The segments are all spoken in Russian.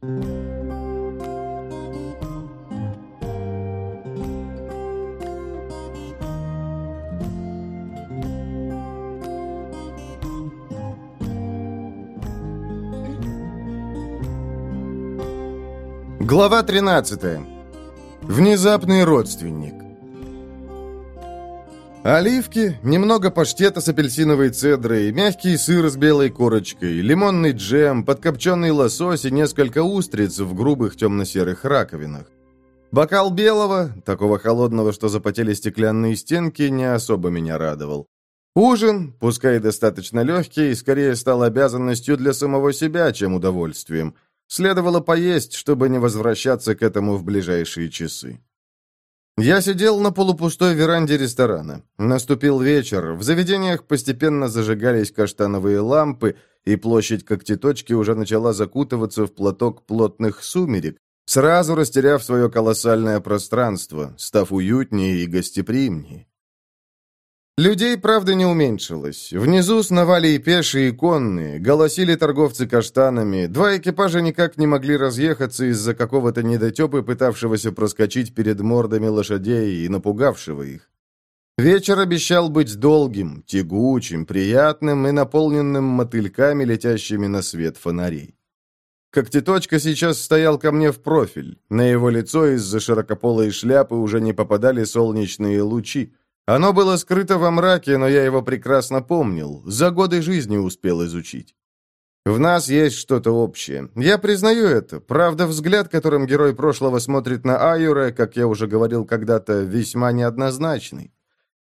Глава 13. Внезапный родственник. Оливки, немного паштета с апельсиновой цедрой, мягкий сыр с белой корочкой, лимонный джем, подкопченный лосось и несколько устриц в грубых темно-серых раковинах. Бокал белого, такого холодного, что запотели стеклянные стенки, не особо меня радовал. Ужин, пускай достаточно легкий, скорее стал обязанностью для самого себя, чем удовольствием. Следовало поесть, чтобы не возвращаться к этому в ближайшие часы. Я сидел на полупустой веранде ресторана. Наступил вечер, в заведениях постепенно зажигались каштановые лампы, и площадь когтеточки уже начала закутываться в платок плотных сумерек, сразу растеряв свое колоссальное пространство, став уютнее и гостеприимнее. Людей, правда, не уменьшилось. Внизу сновали и пешие, и конные, голосили торговцы каштанами. Два экипажа никак не могли разъехаться из-за какого-то недотепы, пытавшегося проскочить перед мордами лошадей и напугавшего их. Вечер обещал быть долгим, тягучим, приятным и наполненным мотыльками, летящими на свет фонарей. Когтеточка сейчас стоял ко мне в профиль. На его лицо из-за широкополой шляпы уже не попадали солнечные лучи. Оно было скрыто во мраке, но я его прекрасно помнил, за годы жизни успел изучить. В нас есть что-то общее. Я признаю это. Правда, взгляд, которым герой прошлого смотрит на Аюре, как я уже говорил когда-то, весьма неоднозначный.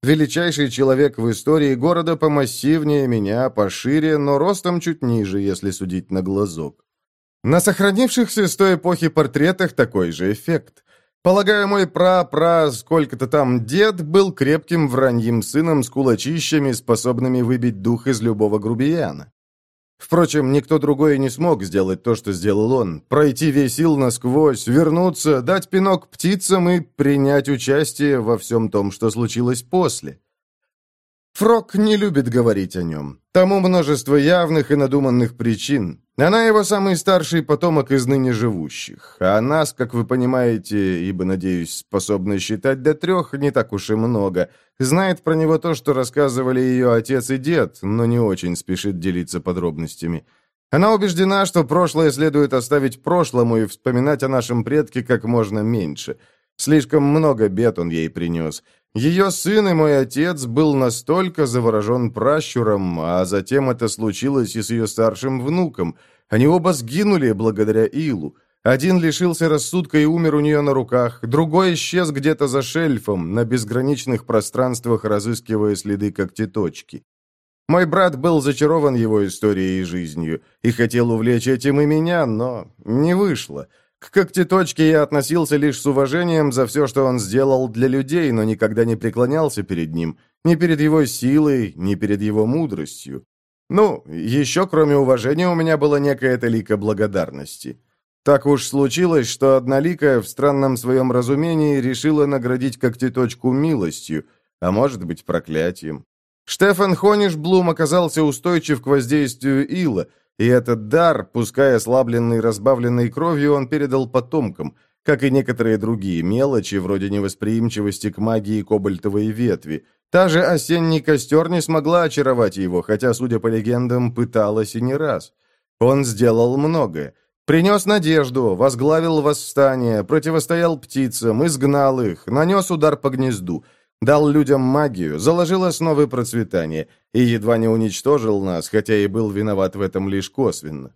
Величайший человек в истории города помассивнее меня, пошире, но ростом чуть ниже, если судить на глазок. На сохранившихся с той эпохи портретах такой же эффект. Полагаю, мой пра-пра сколько-то там дед был крепким враньим сыном с кулачищами, способными выбить дух из любого грубияна. Впрочем, никто другой не смог сделать то, что сделал он. Пройти весь ил насквозь, вернуться, дать пинок птицам и принять участие во всем том, что случилось после. Фрок не любит говорить о нем. Тому множество явных и надуманных причин. Она его самый старший потомок из ныне живущих, а нас, как вы понимаете, ибо, надеюсь, способны считать до трех, не так уж и много. Знает про него то, что рассказывали ее отец и дед, но не очень спешит делиться подробностями. Она убеждена, что прошлое следует оставить прошлому и вспоминать о нашем предке как можно меньше. Слишком много бед он ей принес. Ее сын и мой отец был настолько заворожен пращуром, а затем это случилось и с ее старшим внуком. Они оба сгинули благодаря Илу. Один лишился рассудка и умер у нее на руках, другой исчез где-то за шельфом, на безграничных пространствах разыскивая следы когтеточки. Мой брат был зачарован его историей и жизнью и хотел увлечь этим и меня, но не вышло — к когтеточке я относился лишь с уважением за все, что он сделал для людей, но никогда не преклонялся перед ним, ни перед его силой, ни перед его мудростью. Ну, еще кроме уважения у меня было некое талика благодарности. Так уж случилось, что однолика в странном своем разумении решила наградить когтеточку милостью, а может быть проклятием. Штефан Хонишблум оказался устойчив к воздействию ила – и этот дар, пуская ослабленный разбавленный кровью, он передал потомкам, как и некоторые другие мелочи, вроде невосприимчивости к магии кобальтовой ветви. Та же осенний костер не смогла очаровать его, хотя, судя по легендам, пыталась и не раз. Он сделал многое. Принес надежду, возглавил восстание, противостоял птицам, изгнал их, нанес удар по гнезду — дал людям магию, заложил основы процветания и едва не уничтожил нас, хотя и был виноват в этом лишь косвенно.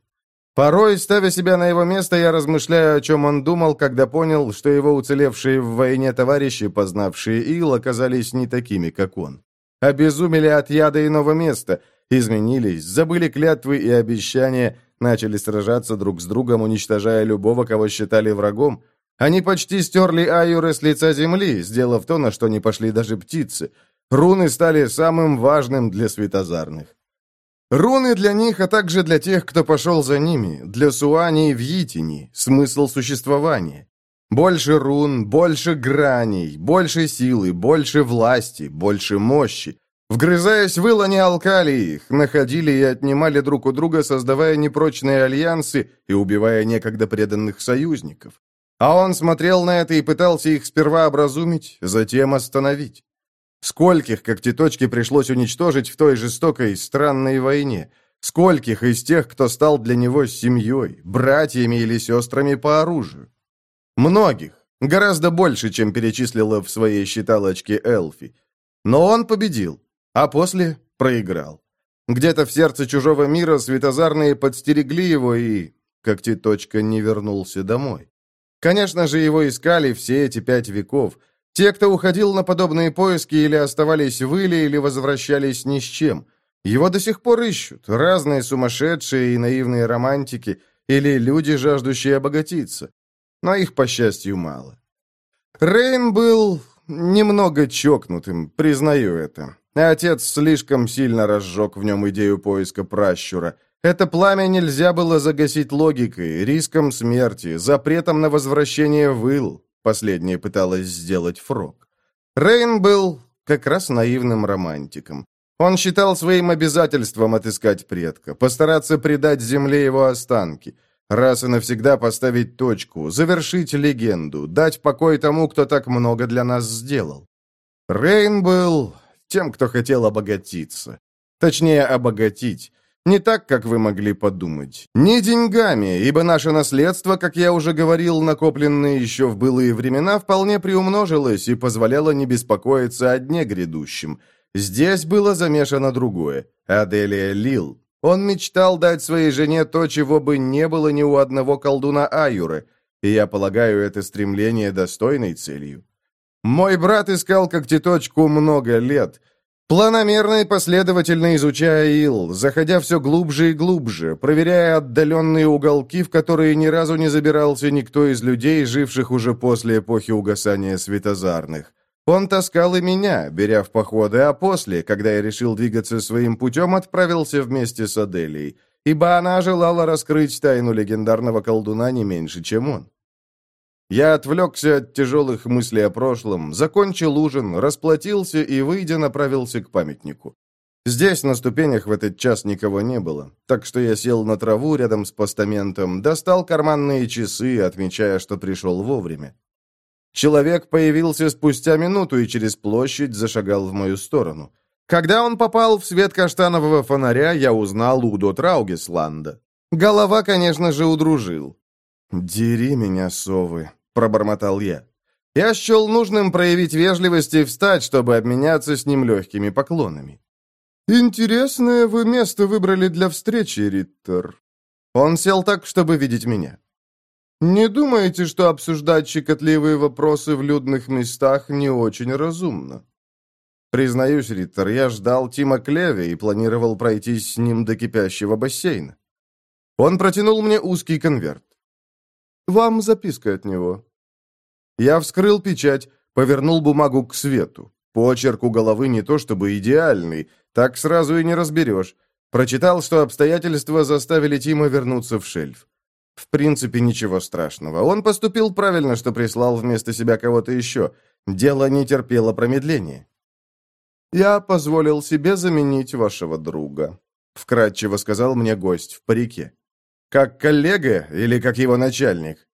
Порой, ставя себя на его место, я размышляю, о чем он думал, когда понял, что его уцелевшие в войне товарищи, познавшие Ил, оказались не такими, как он. Обезумели от яда иного места, изменились, забыли клятвы и обещания, начали сражаться друг с другом, уничтожая любого, кого считали врагом, они почти стерли Айюры с лица земли, сделав то, на что не пошли даже птицы. Руны стали самым важным для светозарных. Руны для них, а также для тех, кто пошел за ними, для Суани и Вьитини, смысл существования. Больше рун, больше граней, больше силы, больше власти, больше мощи. Вгрызаясь в они алкали их, находили и отнимали друг у друга, создавая непрочные альянсы и убивая некогда преданных союзников. А он смотрел на это и пытался их сперва образумить, затем остановить. Скольких когтеточки пришлось уничтожить в той жестокой, странной войне? Скольких из тех, кто стал для него семьей, братьями или сестрами по оружию? Многих. Гораздо больше, чем перечислила в своей считалочке Элфи. Но он победил, а после проиграл. Где-то в сердце чужого мира светозарные подстерегли его и... Когтеточка не вернулся домой. Конечно же, его искали все эти пять веков. Те, кто уходил на подобные поиски, или оставались в Иле, или возвращались ни с чем. Его до сих пор ищут разные сумасшедшие и наивные романтики, или люди, жаждущие обогатиться. Но их, по счастью, мало. Рейн был немного чокнутым, признаю это. Отец слишком сильно разжег в нем идею поиска пращура. Это пламя нельзя было загасить логикой, риском смерти, запретом на возвращение в Последнее пыталась сделать Фрог. Рейн был как раз наивным романтиком. Он считал своим обязательством отыскать предка, постараться придать земле его останки, раз и навсегда поставить точку, завершить легенду, дать покой тому, кто так много для нас сделал. Рейн был тем, кто хотел обогатиться. Точнее, обогатить. Не так, как вы могли подумать. Не деньгами, ибо наше наследство, как я уже говорил, накопленное еще в былые времена, вполне приумножилось и позволяло не беспокоиться о дне грядущем. Здесь было замешано другое. Аделия Лил. Он мечтал дать своей жене то, чего бы не было ни у одного колдуна Аюры, и я полагаю это стремление достойной целью. Мой брат искал когтеточку много лет — Планомерно и последовательно изучая ил, заходя все глубже и глубже, проверяя отдаленные уголки, в которые ни разу не забирался никто из людей, живших уже после эпохи угасания светозарных. Он таскал и меня, беря в походы, а после, когда я решил двигаться своим путем, отправился вместе с Аделией, ибо она желала раскрыть тайну легендарного колдуна не меньше, чем он. Я отвлекся от тяжелых мыслей о прошлом, закончил ужин, расплатился и, выйдя, направился к памятнику. Здесь на ступенях в этот час никого не было, так что я сел на траву рядом с постаментом, достал карманные часы, отмечая, что пришел вовремя. Человек появился спустя минуту и через площадь зашагал в мою сторону. Когда он попал в свет каштанового фонаря, я узнал Удо Траугесланда. Голова, конечно же, удружил. «Дери меня, совы!» — пробормотал я. Я счел нужным проявить вежливость и встать, чтобы обменяться с ним легкими поклонами. «Интересное вы место выбрали для встречи, Риттер». Он сел так, чтобы видеть меня. «Не думаете, что обсуждать щекотливые вопросы в людных местах не очень разумно?» «Признаюсь, Риттер, я ждал Тима Клеви и планировал пройтись с ним до кипящего бассейна. Он протянул мне узкий конверт. «Вам записка от него». Я вскрыл печать, повернул бумагу к свету. Почерк у головы не то чтобы идеальный, так сразу и не разберешь. Прочитал, что обстоятельства заставили Тима вернуться в шельф. В принципе, ничего страшного. Он поступил правильно, что прислал вместо себя кого-то еще. Дело не терпело промедления. «Я позволил себе заменить вашего друга», — вкратчиво сказал мне гость в парике. Как коллега или как его начальник?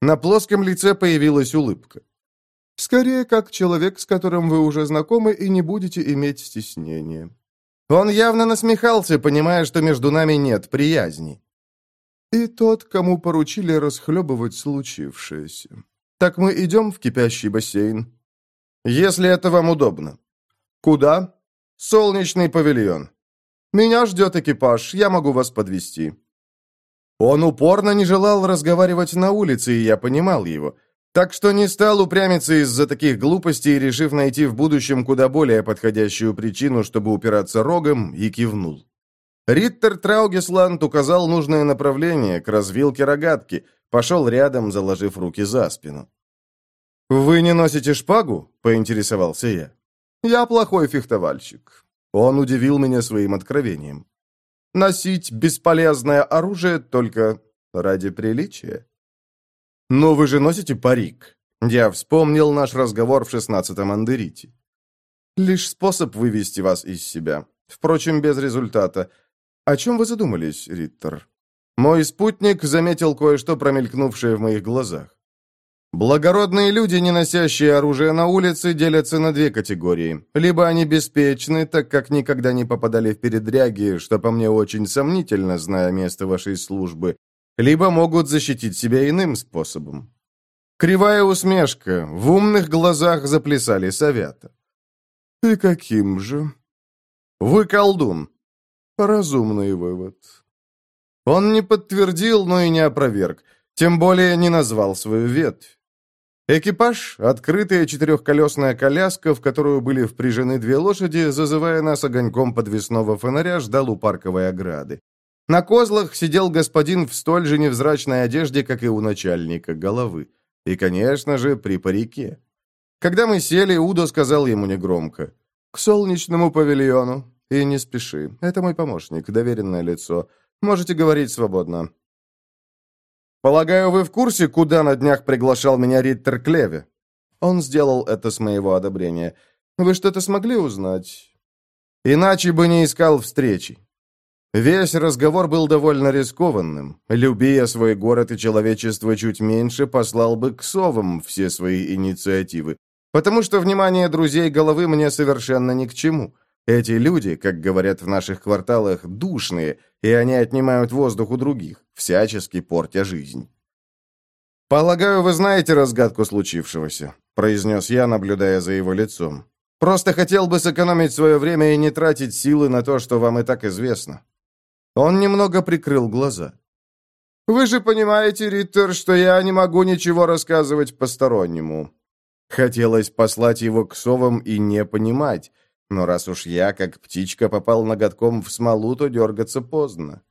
На плоском лице появилась улыбка. Скорее, как человек, с которым вы уже знакомы и не будете иметь стеснения. Он явно насмехался, понимая, что между нами нет приязни. И тот, кому поручили расхлебывать случившееся. Так мы идем в кипящий бассейн. Если это вам удобно. Куда? Солнечный павильон. Меня ждет экипаж, я могу вас подвести. Он упорно не желал разговаривать на улице, и я понимал его. Так что не стал упрямиться из-за таких глупостей, решив найти в будущем куда более подходящую причину, чтобы упираться рогом, и кивнул. Риттер Траугесланд указал нужное направление к развилке рогатки, пошел рядом, заложив руки за спину. «Вы не носите шпагу?» — поинтересовался я. «Я плохой фехтовальщик». Он удивил меня своим откровением носить бесполезное оружие только ради приличия. но вы же носите парик!» Я вспомнил наш разговор в шестнадцатом андерите. «Лишь способ вывести вас из себя. Впрочем, без результата. О чем вы задумались, Риттер?» Мой спутник заметил кое-что промелькнувшее в моих глазах. Благородные люди, не носящие оружие на улице, делятся на две категории. Либо они беспечны, так как никогда не попадали в передряги, что по мне очень сомнительно, зная место вашей службы, либо могут защитить себя иным способом. Кривая усмешка. В умных глазах заплясали совета. «И каким же?» «Вы колдун». «Разумный вывод». Он не подтвердил, но и не опроверг. Тем более не назвал свою ветвь. Экипаж, открытая четырехколесная коляска, в которую были впряжены две лошади, зазывая нас огоньком подвесного фонаря, ждал у парковой ограды. На козлах сидел господин в столь же невзрачной одежде, как и у начальника головы. И, конечно же, при парике. Когда мы сели, Удо сказал ему негромко. «К солнечному павильону. И не спеши. Это мой помощник, доверенное лицо. Можете говорить свободно. Полагаю, вы в курсе, куда на днях приглашал меня Риттер Клеви. Он сделал это с моего одобрения. «Вы что-то смогли узнать?» «Иначе бы не искал встречи». Весь разговор был довольно рискованным. Люби я свой город и человечество чуть меньше, послал бы к совам все свои инициативы. Потому что внимание друзей головы мне совершенно ни к чему. Эти люди, как говорят в наших кварталах, душные – и они отнимают воздух у других, всячески портя жизнь. «Полагаю, вы знаете разгадку случившегося», — произнес я, наблюдая за его лицом. «Просто хотел бы сэкономить свое время и не тратить силы на то, что вам и так известно». Он немного прикрыл глаза. «Вы же понимаете, Риттер, что я не могу ничего рассказывать постороннему». Хотелось послать его к совам и не понимать, но раз уж я, как птичка, попал ноготком в смолу, то дергаться поздно.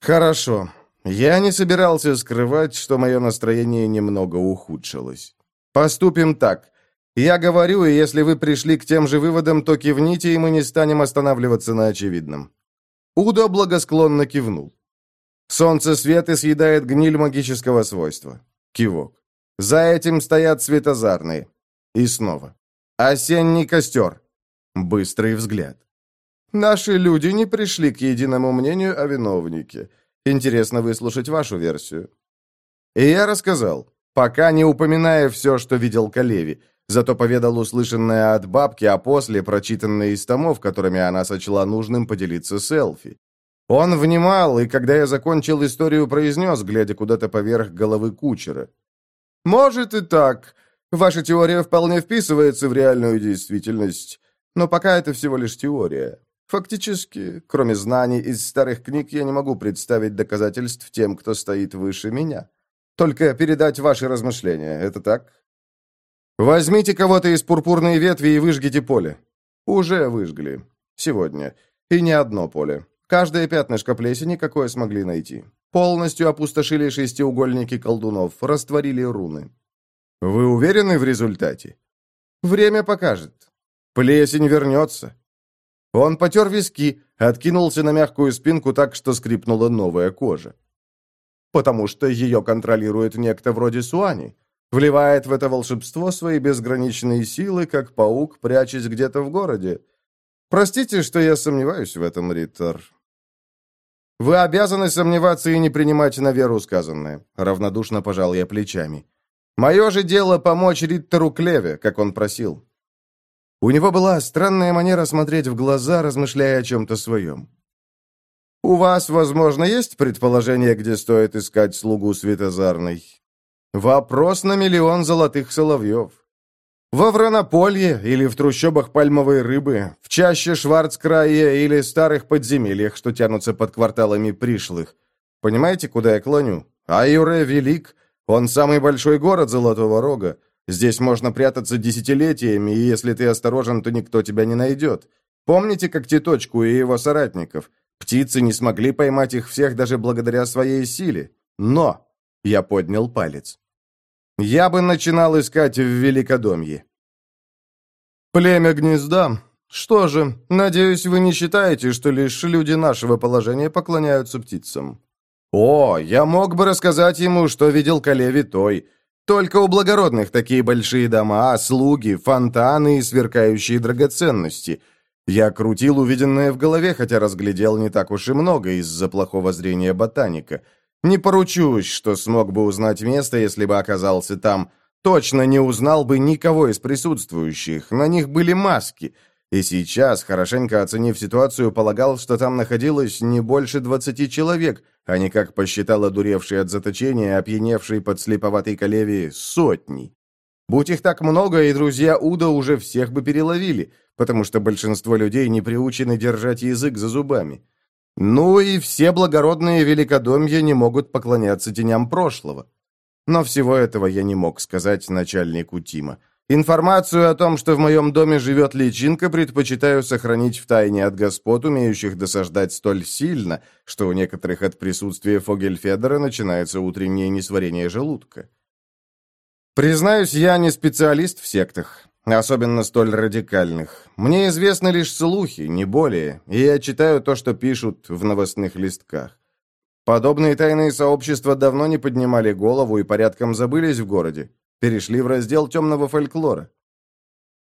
Хорошо. Я не собирался скрывать, что мое настроение немного ухудшилось. Поступим так. Я говорю, и если вы пришли к тем же выводам, то кивните, и мы не станем останавливаться на очевидном». Удо благосклонно кивнул. «Солнце свет и съедает гниль магического свойства». Кивок. «За этим стоят светозарные». И снова. «Осенний костер. Быстрый взгляд. «Наши люди не пришли к единому мнению о виновнике. Интересно выслушать вашу версию». И я рассказал, пока не упоминая все, что видел Калеви, зато поведал услышанное от бабки, а после прочитанное из томов, которыми она сочла нужным поделиться с Элфи. Он внимал, и когда я закончил историю, произнес, глядя куда-то поверх головы кучера. «Может и так. Ваша теория вполне вписывается в реальную действительность. Но пока это всего лишь теория. Фактически, кроме знаний из старых книг, я не могу представить доказательств тем, кто стоит выше меня. Только передать ваши размышления, это так? Возьмите кого-то из пурпурной ветви и выжгите поле. Уже выжгли. Сегодня. И не одно поле. Каждое пятнышко плесени, какое смогли найти. Полностью опустошили шестиугольники колдунов, растворили руны. Вы уверены в результате? Время покажет. Плесень вернется. Он потер виски, откинулся на мягкую спинку так, что скрипнула новая кожа. Потому что ее контролирует некто вроде Суани. Вливает в это волшебство свои безграничные силы, как паук, прячась где-то в городе. Простите, что я сомневаюсь в этом, Риттер. Вы обязаны сомневаться и не принимать на веру сказанное. Равнодушно пожал я плечами. Мое же дело помочь Риттеру Клеве, как он просил. У него была странная манера смотреть в глаза, размышляя о чем-то своем. «У вас, возможно, есть предположение, где стоит искать слугу Светозарной?» «Вопрос на миллион золотых соловьев. Во Вранополье или в трущобах пальмовой рыбы, в чаще Шварцкрая или старых подземельях, что тянутся под кварталами пришлых. Понимаете, куда я клоню? Айуре велик, он самый большой город Золотого Рога. Здесь можно прятаться десятилетиями, и если ты осторожен, то никто тебя не найдет. Помните как теточку и его соратников? Птицы не смогли поймать их всех даже благодаря своей силе. Но...» Я поднял палец. «Я бы начинал искать в Великодомье». «Племя гнезда. Что же, надеюсь, вы не считаете, что лишь люди нашего положения поклоняются птицам?» «О, я мог бы рассказать ему, что видел Кале Витой». Только у благородных такие большие дома, а слуги, фонтаны и сверкающие драгоценности. Я крутил увиденное в голове, хотя разглядел не так уж и много из-за плохого зрения ботаника. Не поручусь, что смог бы узнать место, если бы оказался там. Точно не узнал бы никого из присутствующих, на них были маски. И сейчас, хорошенько оценив ситуацию, полагал, что там находилось не больше 20 человек, а Они как посчитал одуревший от заточения, опьяневший под слеповатой колеви, сотни. Будь их так много, и друзья Уда уже всех бы переловили, потому что большинство людей не приучены держать язык за зубами. Ну и все благородные великодомья не могут поклоняться теням прошлого. Но всего этого я не мог сказать начальнику Тима. Информацию о том, что в моем доме живет личинка, предпочитаю сохранить в тайне от господ, умеющих досаждать столь сильно, что у некоторых от присутствия Фогельфедера начинается утреннее несварение желудка. Признаюсь, я не специалист в сектах, особенно столь радикальных. Мне известны лишь слухи, не более, и я читаю то, что пишут в новостных листках. Подобные тайные сообщества давно не поднимали голову и порядком забылись в городе перешли в раздел темного фольклора.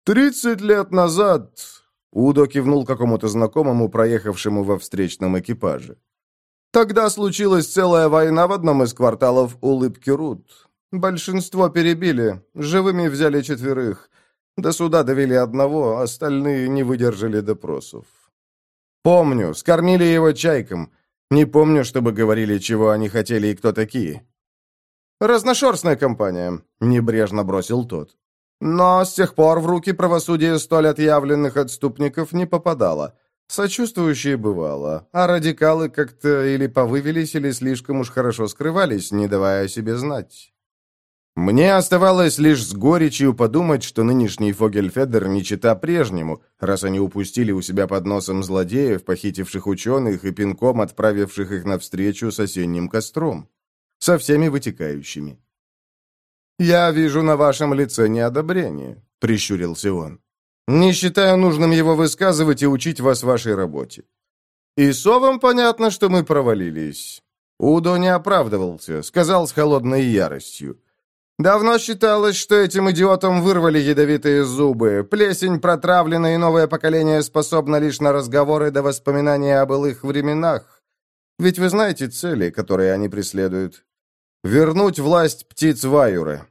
«Тридцать лет назад...» Удо кивнул какому-то знакомому, проехавшему во встречном экипаже. «Тогда случилась целая война в одном из кварталов улыбки Рут. Большинство перебили, живыми взяли четверых. До суда довели одного, остальные не выдержали допросов. Помню, скормили его чайком. Не помню, чтобы говорили, чего они хотели и кто такие. «Разношерстная компания», — небрежно бросил тот. Но с тех пор в руки правосудия столь отъявленных отступников не попадало. Сочувствующие бывало, а радикалы как-то или повывелись, или слишком уж хорошо скрывались, не давая о себе знать. Мне оставалось лишь с горечью подумать, что нынешний Фогельфедер не чита прежнему, раз они упустили у себя под носом злодеев, похитивших ученых и пинком отправивших их навстречу с осенним костром со всеми вытекающими. «Я вижу на вашем лице неодобрение», — прищурился он. «Не считаю нужным его высказывать и учить вас вашей работе. И совам понятно, что мы провалились». Удо не оправдывался, сказал с холодной яростью. «Давно считалось, что этим идиотам вырвали ядовитые зубы. Плесень протравлена, и новое поколение способно лишь на разговоры до воспоминания о былых временах. Ведь вы знаете цели, которые они преследуют. Вернуть власть птиц Вайуры.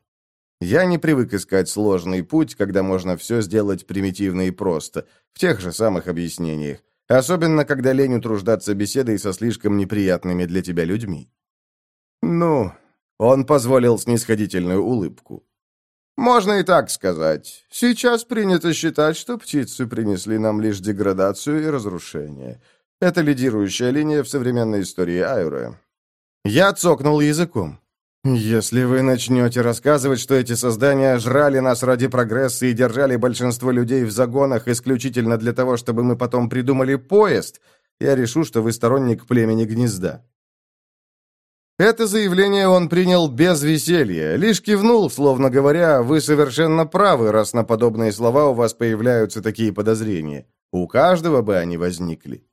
Я не привык искать сложный путь, когда можно все сделать примитивно и просто, в тех же самых объяснениях. Особенно, когда лень утруждаться беседой со слишком неприятными для тебя людьми. Ну, он позволил снисходительную улыбку. Можно и так сказать. Сейчас принято считать, что птицы принесли нам лишь деградацию и разрушение. Это лидирующая линия в современной истории Айры. Я цокнул языком. Если вы начнете рассказывать, что эти создания жрали нас ради прогресса и держали большинство людей в загонах исключительно для того, чтобы мы потом придумали поезд, я решу, что вы сторонник племени гнезда». Это заявление он принял без веселья, лишь кивнул, словно говоря, «Вы совершенно правы, раз на подобные слова у вас появляются такие подозрения. У каждого бы они возникли».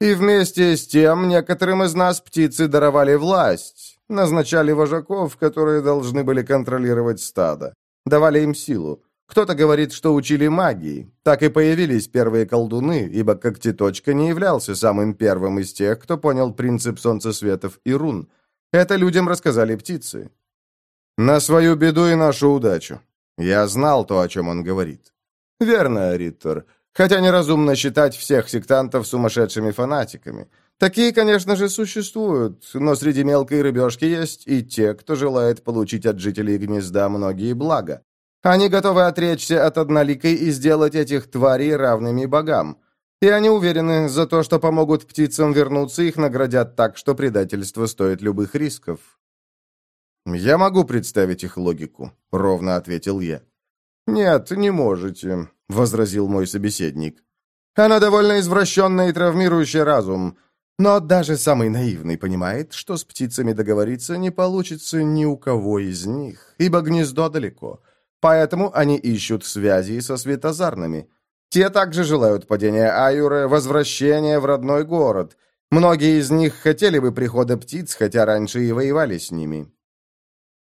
И вместе с тем некоторым из нас птицы даровали власть, назначали вожаков, которые должны были контролировать стадо. Давали им силу. Кто-то говорит, что учили магии. Так и появились первые колдуны, ибо Когтеточка не являлся самым первым из тех, кто понял принцип солнцесветов и рун. Это людям рассказали птицы. «На свою беду и нашу удачу. Я знал то, о чем он говорит». «Верно, Риттер. Хотя неразумно считать всех сектантов сумасшедшими фанатиками». Такие, конечно же, существуют, но среди мелкой рыбешки есть и те, кто желает получить от жителей гнезда многие блага. Они готовы отречься от одноликой и сделать этих тварей равными богам. И они уверены, за то, что помогут птицам вернуться, их наградят так, что предательство стоит любых рисков. «Я могу представить их логику», — ровно ответил я. «Нет, не можете», — возразил мой собеседник. «Она довольно извращенная и травмирующая разум. Но даже самый наивный понимает, что с птицами договориться не получится ни у кого из них, ибо гнездо далеко. Поэтому они ищут связи со светозарными. Те также желают падения Аюры, возвращения в родной город. Многие из них хотели бы прихода птиц, хотя раньше и воевали с ними.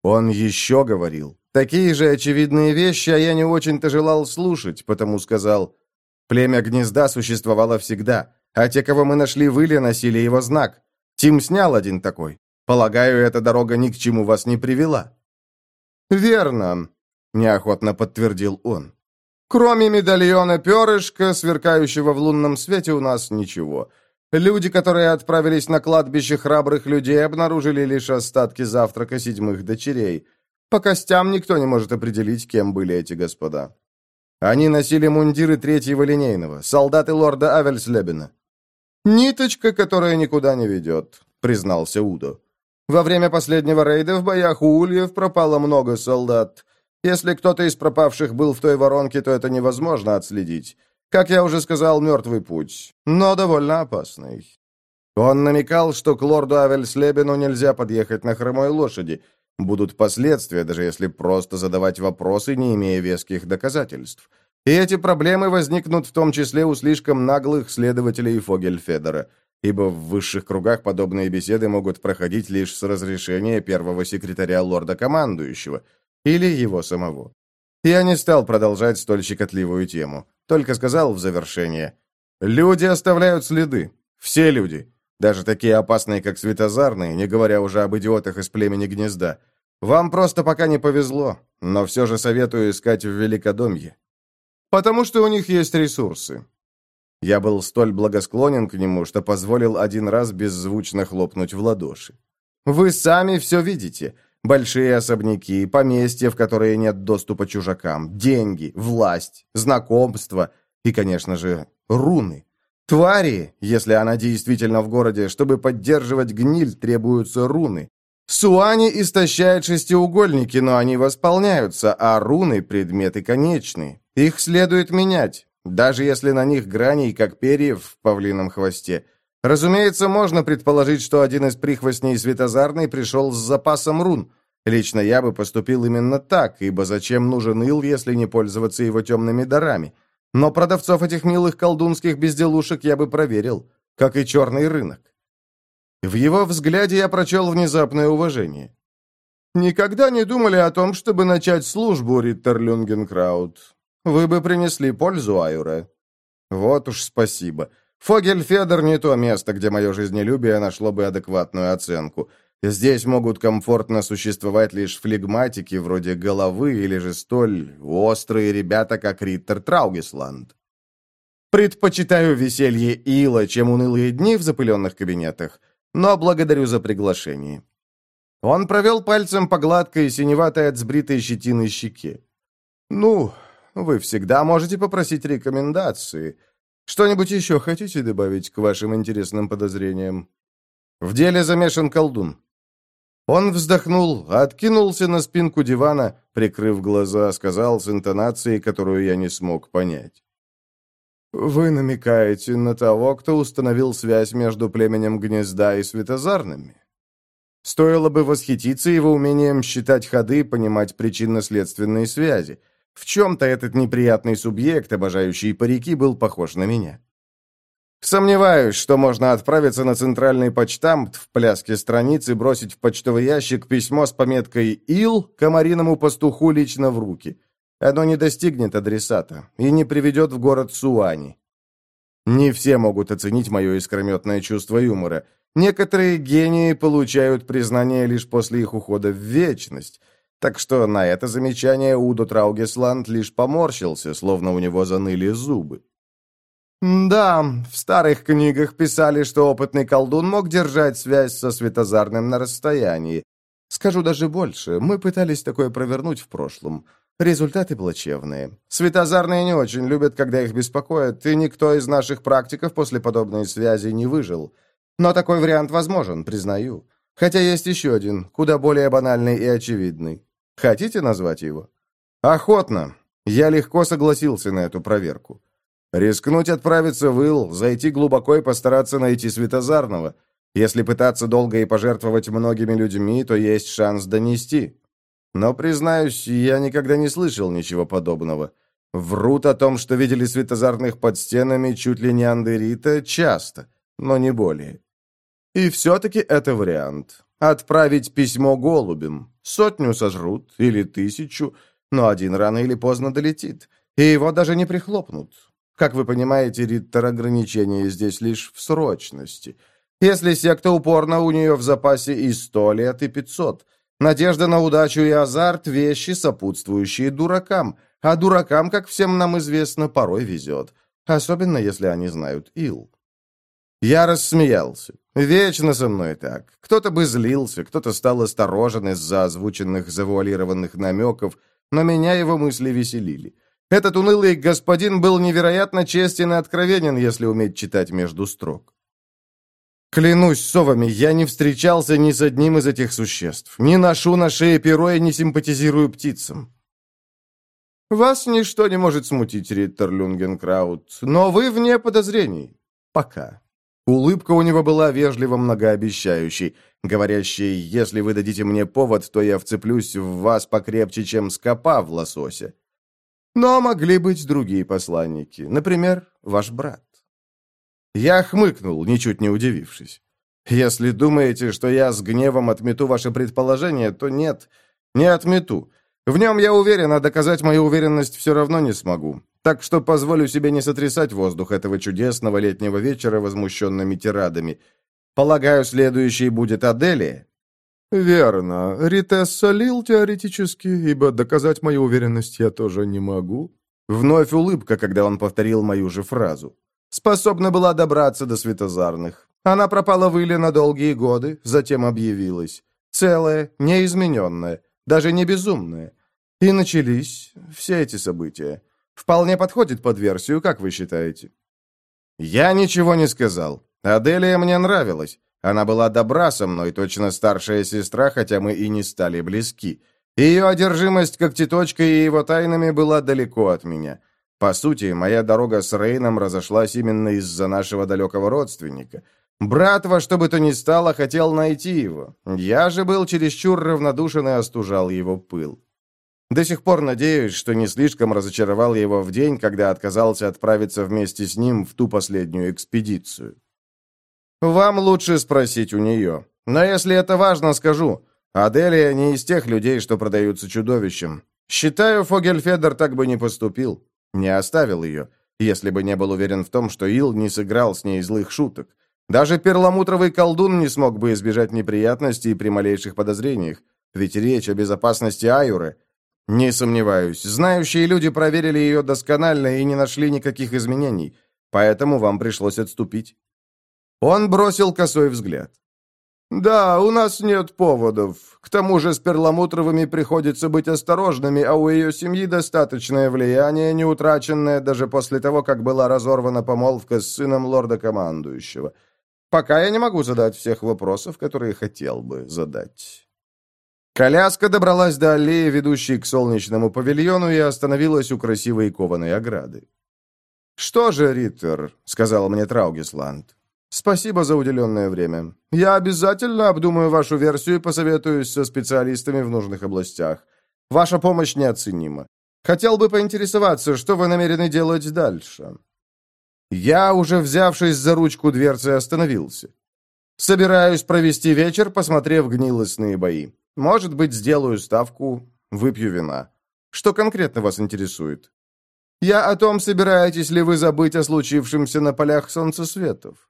Он еще говорил. Такие же очевидные вещи, а я не очень-то желал слушать, потому сказал, «Племя гнезда существовало всегда». А те, кого мы нашли, выли носили его знак. Тим снял один такой. Полагаю, эта дорога ни к чему вас не привела». «Верно», — неохотно подтвердил он. «Кроме медальона перышка, сверкающего в лунном свете, у нас ничего. Люди, которые отправились на кладбище храбрых людей, обнаружили лишь остатки завтрака седьмых дочерей. По костям никто не может определить, кем были эти господа. Они носили мундиры третьего линейного, солдаты лорда Авельслебена. «Ниточка, которая никуда не ведет», — признался Удо. «Во время последнего рейда в боях у Ульев пропало много солдат. Если кто-то из пропавших был в той воронке, то это невозможно отследить. Как я уже сказал, мертвый путь, но довольно опасный». Он намекал, что к лорду Авельслебину нельзя подъехать на хромой лошади. Будут последствия, даже если просто задавать вопросы, не имея веских доказательств. И эти проблемы возникнут в том числе у слишком наглых следователей Фогельфедера, ибо в высших кругах подобные беседы могут проходить лишь с разрешения первого секретаря лорда-командующего или его самого. Я не стал продолжать столь щекотливую тему, только сказал в завершение. «Люди оставляют следы. Все люди. Даже такие опасные, как светозарные, не говоря уже об идиотах из племени гнезда. Вам просто пока не повезло, но все же советую искать в Великодомье» потому что у них есть ресурсы». Я был столь благосклонен к нему, что позволил один раз беззвучно хлопнуть в ладоши. «Вы сами все видите. Большие особняки, поместья, в которые нет доступа чужакам, деньги, власть, знакомства и, конечно же, руны. Твари, если она действительно в городе, чтобы поддерживать гниль, требуются руны. Суани истощают шестиугольники, но они восполняются, а руны – предметы конечны. Их следует менять, даже если на них граней, как перьев в павлином хвосте. Разумеется, можно предположить, что один из прихвостней Светозарной пришел с запасом рун. Лично я бы поступил именно так, ибо зачем нужен ил, если не пользоваться его темными дарами? Но продавцов этих милых колдунских безделушек я бы проверил, как и черный рынок. В его взгляде я прочел внезапное уважение. «Никогда не думали о том, чтобы начать службу, Риттер Люнгенкраут. Вы бы принесли пользу, Айуре». «Вот уж спасибо. Фогельфедер не то место, где мое жизнелюбие нашло бы адекватную оценку. Здесь могут комфортно существовать лишь флегматики вроде головы или же столь острые ребята, как Риттер Траугисланд. Предпочитаю веселье Ила, чем унылые дни в запыленных кабинетах но благодарю за приглашение». Он провел пальцем по гладкой, синеватой от сбритой щетины щеке. «Ну, вы всегда можете попросить рекомендации. Что-нибудь еще хотите добавить к вашим интересным подозрениям?» В деле замешан колдун. Он вздохнул, откинулся на спинку дивана, прикрыв глаза, сказал с интонацией, которую я не смог понять. Вы намекаете на того, кто установил связь между племенем гнезда и светозарными? Стоило бы восхититься его умением считать ходы и понимать причинно-следственные связи. В чем-то этот неприятный субъект, обожающий парики, был похож на меня. Сомневаюсь, что можно отправиться на центральный почтамт в пляске страницы и бросить в почтовый ящик письмо с пометкой «Ил» комариному пастуху лично в руки – оно не достигнет адресата и не приведет в город Суани. Не все могут оценить мое искрометное чувство юмора. Некоторые гении получают признание лишь после их ухода в вечность. Так что на это замечание Удо Траугесланд лишь поморщился, словно у него заныли зубы. «Да, в старых книгах писали, что опытный колдун мог держать связь со Светозарным на расстоянии. Скажу даже больше, мы пытались такое провернуть в прошлом. Результаты плачевные. Светозарные не очень любят, когда их беспокоят, и никто из наших практиков после подобной связи не выжил. Но такой вариант возможен, признаю. Хотя есть еще один, куда более банальный и очевидный. Хотите назвать его? Охотно. Я легко согласился на эту проверку. Рискнуть отправиться в Ил, зайти глубоко и постараться найти Светозарного. Если пытаться долго и пожертвовать многими людьми, то есть шанс донести. Но, признаюсь, я никогда не слышал ничего подобного. Врут о том, что видели светозарных под стенами чуть ли не андерита, часто, но не более. И все-таки это вариант. Отправить письмо голубям. Сотню сожрут или тысячу, но один рано или поздно долетит, и его даже не прихлопнут. Как вы понимаете, Риттер ограничение здесь лишь в срочности. Если секта упорно у нее в запасе и сто лет, и пятьсот – Надежда на удачу и азарт – вещи, сопутствующие дуракам, а дуракам, как всем нам известно, порой везет, особенно если они знают ил. Я рассмеялся. Вечно со мной так. Кто-то бы злился, кто-то стал осторожен из-за озвученных завуалированных намеков, но меня его мысли веселили. Этот унылый господин был невероятно честен и откровенен, если уметь читать между строк. Клянусь совами, я не встречался ни с одним из этих существ. Не ношу на шее перо и не симпатизирую птицам. Вас ничто не может смутить, Риттер Люнгенкраут, но вы вне подозрений. Пока. Улыбка у него была вежливо многообещающей, говорящей, если вы дадите мне повод, то я вцеплюсь в вас покрепче, чем скопа в лососе. Но могли быть другие посланники, например, ваш брат. Я хмыкнул, ничуть не удивившись. «Если думаете, что я с гневом отмету ваше предположение, то нет, не отмету. В нем я уверен, а доказать мою уверенность все равно не смогу. Так что позволю себе не сотрясать воздух этого чудесного летнего вечера возмущенными тирадами. Полагаю, следующей будет Аделия». «Верно. Ритес солил теоретически, ибо доказать мою уверенность я тоже не могу». Вновь улыбка, когда он повторил мою же фразу способна была добраться до светозарных. Она пропала в Иле на долгие годы, затем объявилась. Целая, неизмененная, даже не безумная. И начались все эти события. Вполне подходит под версию, как вы считаете? Я ничего не сказал. Аделия мне нравилась. Она была добра со мной, точно старшая сестра, хотя мы и не стали близки. Ее одержимость когтеточкой и его тайнами была далеко от меня. По сути, моя дорога с Рейном разошлась именно из-за нашего далекого родственника. Брат во что бы то ни стало хотел найти его. Я же был чересчур равнодушен и остужал его пыл. До сих пор надеюсь, что не слишком разочаровал его в день, когда отказался отправиться вместе с ним в ту последнюю экспедицию. Вам лучше спросить у нее. Но если это важно, скажу. Аделия не из тех людей, что продаются чудовищем. Считаю, Фогельфедер так бы не поступил не оставил ее, если бы не был уверен в том, что Ил не сыграл с ней злых шуток. Даже перламутровый колдун не смог бы избежать неприятностей при малейших подозрениях, ведь речь о безопасности Аюры. Не сомневаюсь, знающие люди проверили ее досконально и не нашли никаких изменений, поэтому вам пришлось отступить. Он бросил косой взгляд. «Да, у нас нет поводов. К тому же с Перламутровыми приходится быть осторожными, а у ее семьи достаточное влияние, не утраченное даже после того, как была разорвана помолвка с сыном лорда-командующего. Пока я не могу задать всех вопросов, которые хотел бы задать». Коляска добралась до аллеи, ведущей к солнечному павильону, и остановилась у красивой кованой ограды. «Что же, Риттер», — сказал мне Траугисланд, Спасибо за уделенное время. Я обязательно обдумаю вашу версию и посоветуюсь со специалистами в нужных областях. Ваша помощь неоценима. Хотел бы поинтересоваться, что вы намерены делать дальше?» Я, уже взявшись за ручку дверцы, остановился. «Собираюсь провести вечер, посмотрев гнилостные бои. Может быть, сделаю ставку, выпью вина. Что конкретно вас интересует?» «Я о том, собираетесь ли вы забыть о случившемся на полях солнцесветов?»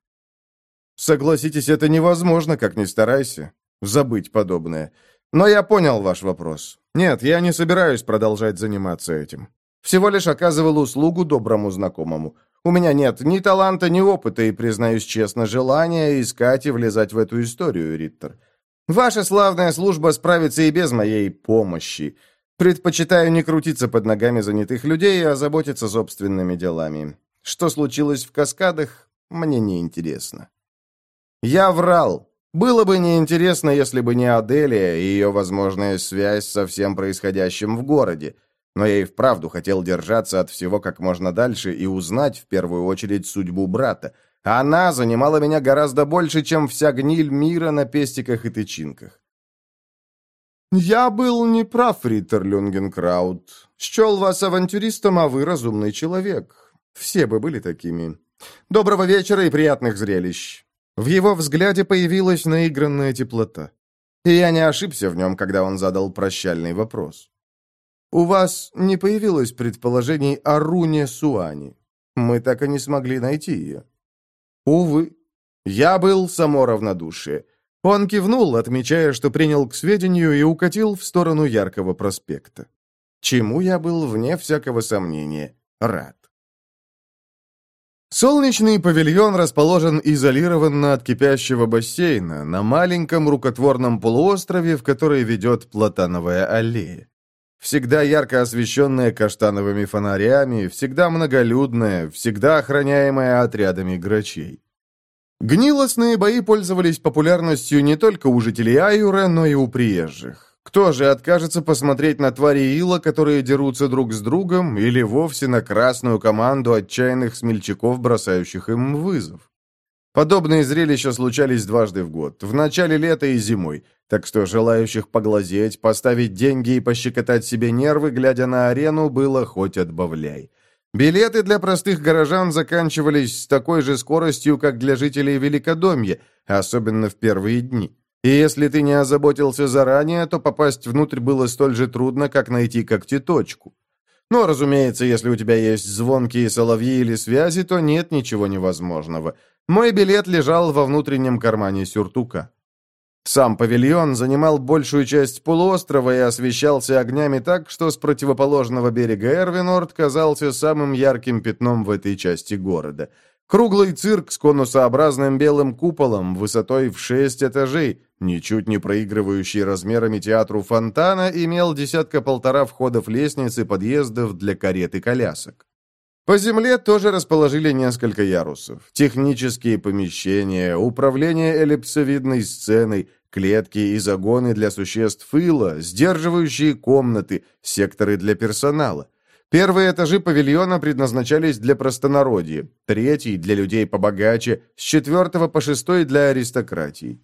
Согласитесь, это невозможно, как ни старайся. Забыть подобное. Но я понял ваш вопрос. Нет, я не собираюсь продолжать заниматься этим. Всего лишь оказывал услугу доброму знакомому. У меня нет ни таланта, ни опыта, и, признаюсь честно, желания искать и влезать в эту историю, Риттер. Ваша славная служба справится и без моей помощи. Предпочитаю не крутиться под ногами занятых людей, а заботиться собственными делами. Что случилось в каскадах, мне не интересно. Я врал. Было бы неинтересно, если бы не Аделия и ее возможная связь со всем происходящим в городе. Но я и вправду хотел держаться от всего как можно дальше и узнать, в первую очередь, судьбу брата. А она занимала меня гораздо больше, чем вся гниль мира на пестиках и тычинках. «Я был не прав, Риттер Люнгенкраут. Счел вас авантюристом, а вы разумный человек. Все бы были такими. Доброго вечера и приятных зрелищ!» В его взгляде появилась наигранная теплота. И я не ошибся в нем, когда он задал прощальный вопрос. «У вас не появилось предположений о руне Суани. Мы так и не смогли найти ее». «Увы. Я был само равнодушие». Он кивнул, отмечая, что принял к сведению и укатил в сторону Яркого проспекта. Чему я был, вне всякого сомнения, рад. Солнечный павильон расположен изолированно от кипящего бассейна на маленьком рукотворном полуострове, в который ведет Платановая аллея. Всегда ярко освещенная каштановыми фонарями, всегда многолюдная, всегда охраняемая отрядами грачей. Гнилостные бои пользовались популярностью не только у жителей Аюра, но и у приезжих. Кто же откажется посмотреть на твари ила, которые дерутся друг с другом, или вовсе на красную команду отчаянных смельчаков, бросающих им вызов? Подобные зрелища случались дважды в год, в начале лета и зимой, так что желающих поглазеть, поставить деньги и пощекотать себе нервы, глядя на арену, было хоть отбавляй. Билеты для простых горожан заканчивались с такой же скоростью, как для жителей Великодомья, особенно в первые дни. И если ты не озаботился заранее, то попасть внутрь было столь же трудно, как найти когтеточку. Но, разумеется, если у тебя есть звонкие соловьи или связи, то нет ничего невозможного. Мой билет лежал во внутреннем кармане сюртука. Сам павильон занимал большую часть полуострова и освещался огнями так, что с противоположного берега Эрвинорд казался самым ярким пятном в этой части города – Круглый цирк с конусообразным белым куполом высотой в шесть этажей, ничуть не проигрывающий размерами театру фонтана, имел десятка-полтора входов лестниц и подъездов для карет и колясок. По земле тоже расположили несколько ярусов. Технические помещения, управление эллипсовидной сценой, клетки и загоны для существ ила, сдерживающие комнаты, секторы для персонала. Первые этажи павильона предназначались для простонародья, третий – для людей побогаче, с четвертого по шестой – для аристократии.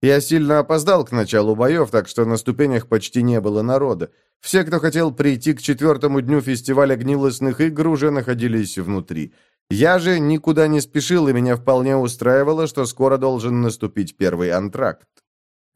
Я сильно опоздал к началу боев, так что на ступенях почти не было народа. Все, кто хотел прийти к четвертому дню фестиваля гнилостных игр, уже находились внутри. Я же никуда не спешил, и меня вполне устраивало, что скоро должен наступить первый антракт.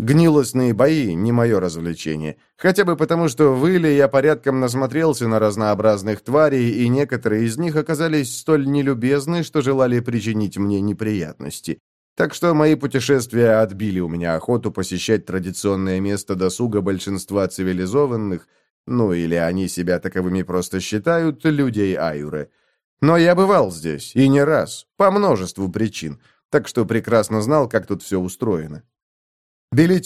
Гнилостные бои — не мое развлечение. Хотя бы потому, что в Иле я порядком насмотрелся на разнообразных тварей, и некоторые из них оказались столь нелюбезны, что желали причинить мне неприятности. Так что мои путешествия отбили у меня охоту посещать традиционное место досуга большинства цивилизованных, ну или они себя таковыми просто считают, людей айуры. Но я бывал здесь, и не раз, по множеству причин, так что прекрасно знал, как тут все устроено. Билли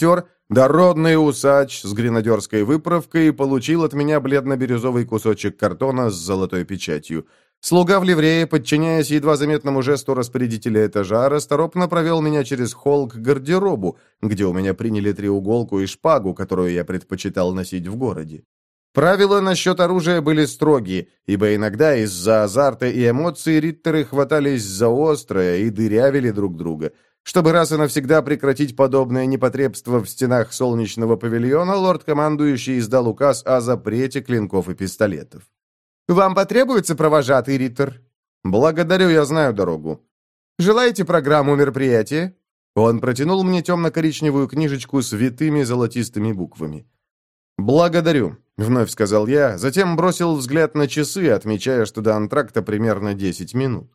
дородный усач с гренадерской выправкой получил от меня бледно-бирюзовый кусочек картона с золотой печатью. Слуга в ливрее, подчиняясь едва заметному жесту распорядителя этажа, расторопно провел меня через холл к гардеробу, где у меня приняли треуголку и шпагу, которую я предпочитал носить в городе. Правила насчет оружия были строгие, ибо иногда из-за азарта и эмоций риттеры хватались за острое и дырявили друг друга – чтобы раз и навсегда прекратить подобное непотребство в стенах солнечного павильона, лорд-командующий издал указ о запрете клинков и пистолетов. «Вам потребуется провожатый, Риттер?» «Благодарю, я знаю дорогу». «Желаете программу мероприятия?» Он протянул мне темно-коричневую книжечку с витыми золотистыми буквами. «Благодарю», — вновь сказал я, затем бросил взгляд на часы, отмечая, что до антракта примерно 10 минут.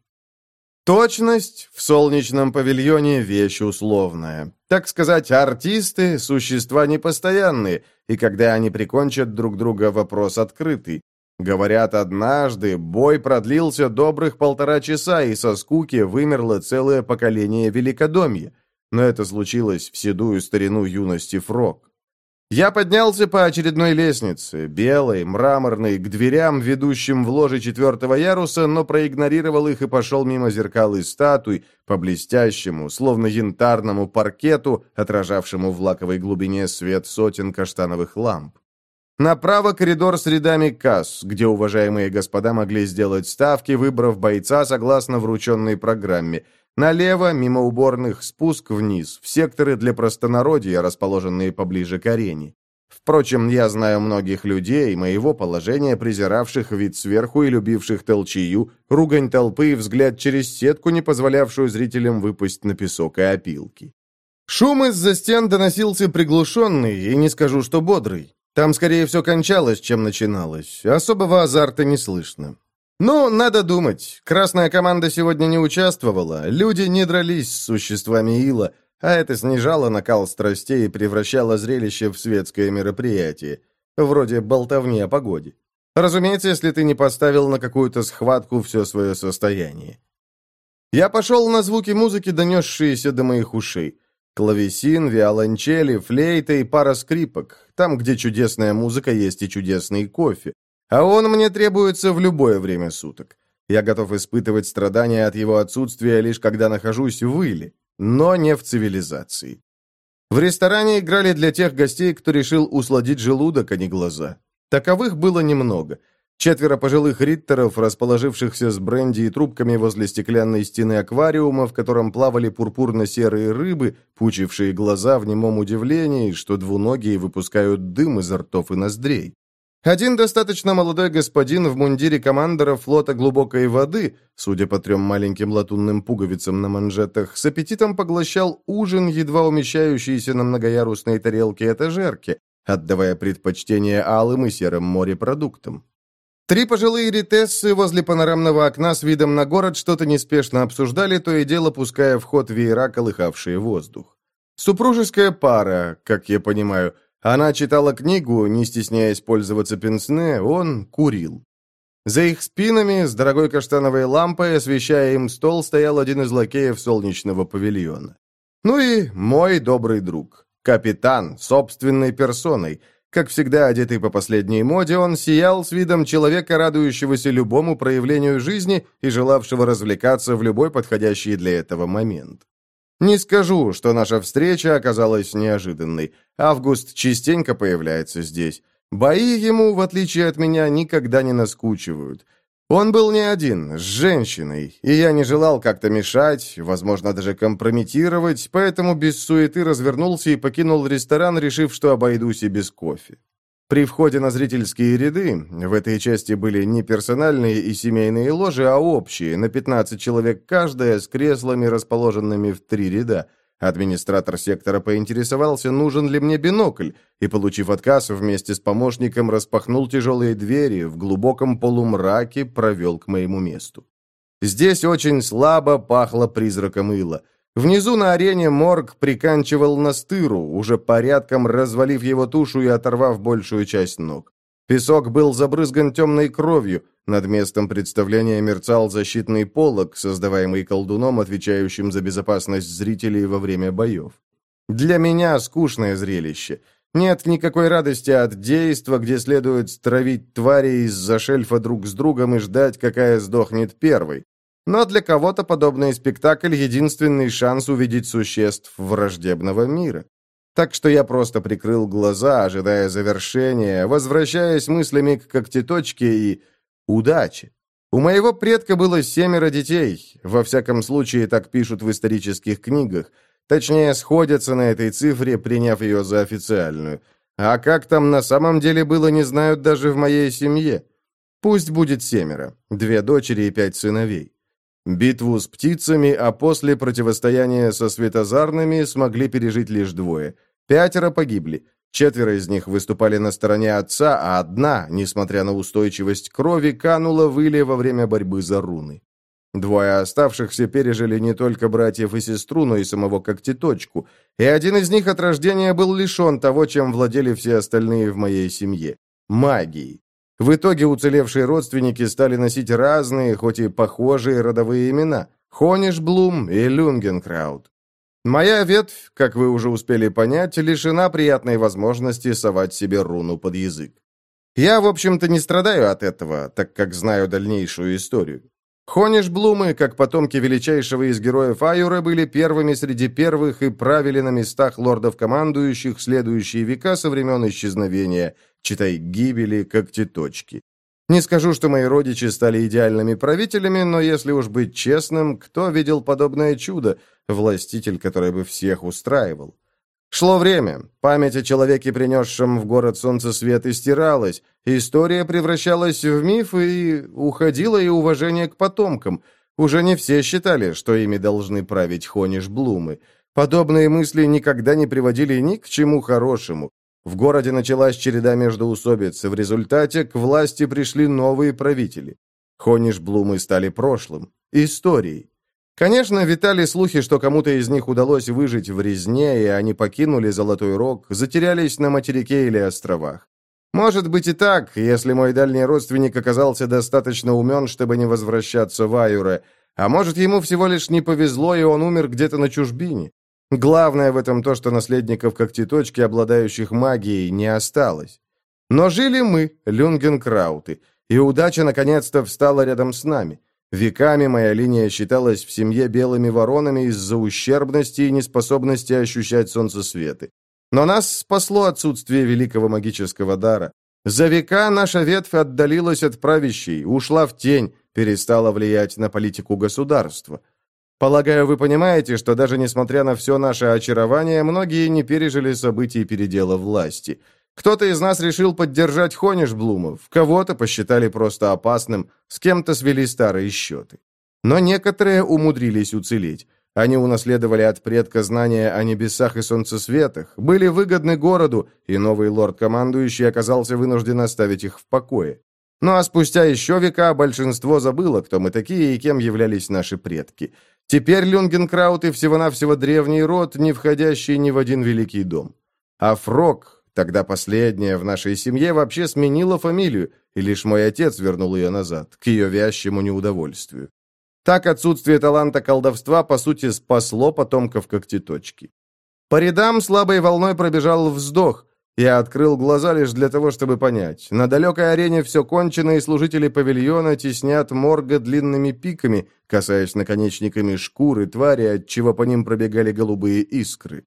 Точность в солнечном павильоне – вещь условная. Так сказать, артисты – существа непостоянные, и когда они прикончат друг друга, вопрос открытый. Говорят, однажды бой продлился добрых полтора часа, и со скуки вымерло целое поколение великодомья. Но это случилось в седую старину юности Фрок. Я поднялся по очередной лестнице, белой, мраморной, к дверям, ведущим в ложе четвертого яруса, но проигнорировал их и пошел мимо зеркал и статуй, по блестящему, словно янтарному паркету, отражавшему в лаковой глубине свет сотен каштановых ламп. Направо коридор с рядами касс, где уважаемые господа могли сделать ставки, выбрав бойца согласно врученной программе – Налево, мимо уборных, спуск вниз, в секторы для простонародья, расположенные поближе к арене. Впрочем, я знаю многих людей моего положения, презиравших вид сверху и любивших толчию, ругань толпы и взгляд через сетку, не позволявшую зрителям выпасть на песок и опилки. Шум из-за стен доносился приглушенный, и не скажу, что бодрый. Там скорее все кончалось, чем начиналось. Особого азарта не слышно. Ну, надо думать. Красная команда сегодня не участвовала, люди не дрались с существами Ила, а это снижало накал страстей и превращало зрелище в светское мероприятие, вроде болтовни о погоде. Разумеется, если ты не поставил на какую-то схватку все свое состояние. Я пошел на звуки музыки, донесшиеся до моих ушей. Клавесин, виолончели, флейта и пара скрипок. Там, где чудесная музыка, есть и чудесный кофе. А он мне требуется в любое время суток. Я готов испытывать страдания от его отсутствия, лишь когда нахожусь в Иле, но не в цивилизации. В ресторане играли для тех гостей, кто решил усладить желудок, а не глаза. Таковых было немного. Четверо пожилых риттеров, расположившихся с бренди и трубками возле стеклянной стены аквариума, в котором плавали пурпурно-серые рыбы, пучившие глаза в немом удивлении, что двуногие выпускают дым изо ртов и ноздрей. Один достаточно молодой господин в мундире командора флота глубокой воды, судя по трем маленьким латунным пуговицам на манжетах, с аппетитом поглощал ужин, едва умещающийся на многоярусной тарелке этажерки, отдавая предпочтение алым и серым морепродуктам. Три пожилые ритессы возле панорамного окна с видом на город что-то неспешно обсуждали, то и дело пуская в ход веера, колыхавшие воздух. Супружеская пара, как я понимаю – она читала книгу, не стесняясь пользоваться пенсне, он курил. За их спинами, с дорогой каштановой лампой, освещая им стол, стоял один из лакеев солнечного павильона. Ну и мой добрый друг, капитан, собственной персоной. Как всегда, одетый по последней моде, он сиял с видом человека, радующегося любому проявлению жизни и желавшего развлекаться в любой подходящий для этого момент. Не скажу, что наша встреча оказалась неожиданной. Август частенько появляется здесь. Бои ему, в отличие от меня, никогда не наскучивают. Он был не один, с женщиной, и я не желал как-то мешать, возможно, даже компрометировать, поэтому без суеты развернулся и покинул ресторан, решив, что обойдусь и без кофе. При входе на зрительские ряды, в этой части были не персональные и семейные ложи, а общие, на 15 человек каждая, с креслами, расположенными в три ряда. Администратор сектора поинтересовался, нужен ли мне бинокль, и, получив отказ, вместе с помощником распахнул тяжелые двери, в глубоком полумраке провел к моему месту. Здесь очень слабо пахло призраком ила – Внизу на арене морг приканчивал настыру, уже порядком развалив его тушу и оторвав большую часть ног. Песок был забрызган темной кровью, над местом представления мерцал защитный полог, создаваемый колдуном, отвечающим за безопасность зрителей во время боев. Для меня скучное зрелище. Нет никакой радости от действа, где следует стравить твари из-за шельфа друг с другом и ждать, какая сдохнет первой. Но для кого-то подобный спектакль — единственный шанс увидеть существ враждебного мира. Так что я просто прикрыл глаза, ожидая завершения, возвращаясь мыслями к когтеточке и удачи. У моего предка было семеро детей, во всяком случае так пишут в исторических книгах, точнее сходятся на этой цифре, приняв ее за официальную. А как там на самом деле было, не знают даже в моей семье. Пусть будет семеро, две дочери и пять сыновей. Битву с птицами, а после противостояния со светозарными смогли пережить лишь двое. Пятеро погибли. Четверо из них выступали на стороне отца, а одна, несмотря на устойчивость крови, канула в Иле во время борьбы за руны. Двое оставшихся пережили не только братьев и сестру, но и самого когтеточку, и один из них от рождения был лишен того, чем владели все остальные в моей семье – магии. В итоге уцелевшие родственники стали носить разные, хоть и похожие родовые имена – Хонишблум и Люнгенкраут. Моя ветвь, как вы уже успели понять, лишена приятной возможности совать себе руну под язык. Я, в общем-то, не страдаю от этого, так как знаю дальнейшую историю. Хониш Блумы, как потомки величайшего из героев Аюра, были первыми среди первых и правили на местах лордов-командующих следующие века со времен исчезновения, читай гибели, когтеточки. Не скажу, что мои родичи стали идеальными правителями, но если уж быть честным, кто видел подобное чудо, властитель, который бы всех устраивал? Шло время, память о человеке, принесшем в город солнце свет, истиралась, история превращалась в миф и уходило и уважение к потомкам. Уже не все считали, что ими должны править Хониш Блумы. Подобные мысли никогда не приводили ни к чему хорошему. В городе началась череда междоусобиц, и в результате к власти пришли новые правители. Хониш Блумы стали прошлым, историей. Конечно, витали слухи, что кому-то из них удалось выжить в резне, и они покинули Золотой Рог, затерялись на материке или островах. Может быть и так, если мой дальний родственник оказался достаточно умен, чтобы не возвращаться в Аюре, а может ему всего лишь не повезло, и он умер где-то на чужбине. Главное в этом то, что наследников когтеточки, обладающих магией, не осталось. Но жили мы, люнгенкрауты, и удача наконец-то встала рядом с нами – Веками моя линия считалась в семье белыми воронами из-за ущербности и неспособности ощущать солнцесветы. Но нас спасло отсутствие великого магического дара. За века наша ветвь отдалилась от правящей, ушла в тень, перестала влиять на политику государства. Полагаю, вы понимаете, что даже несмотря на все наше очарование, многие не пережили событий передела власти – кто-то из нас решил поддержать Хониш Блумов, кого-то посчитали просто опасным, с кем-то свели старые счеты. Но некоторые умудрились уцелеть. Они унаследовали от предка знания о небесах и солнцесветах, были выгодны городу, и новый лорд-командующий оказался вынужден оставить их в покое. Ну а спустя еще века большинство забыло, кто мы такие и кем являлись наши предки. Теперь Люнгенкрауты всего-навсего древний род, не входящий ни в один великий дом. А Фрог, Тогда последняя в нашей семье вообще сменила фамилию, и лишь мой отец вернул ее назад, к ее вящему неудовольствию. Так отсутствие таланта колдовства, по сути, спасло потомков когтеточки. По рядам слабой волной пробежал вздох. Я открыл глаза лишь для того, чтобы понять. На далекой арене все кончено, и служители павильона теснят морга длинными пиками, касаясь наконечниками шкуры твари, отчего по ним пробегали голубые искры.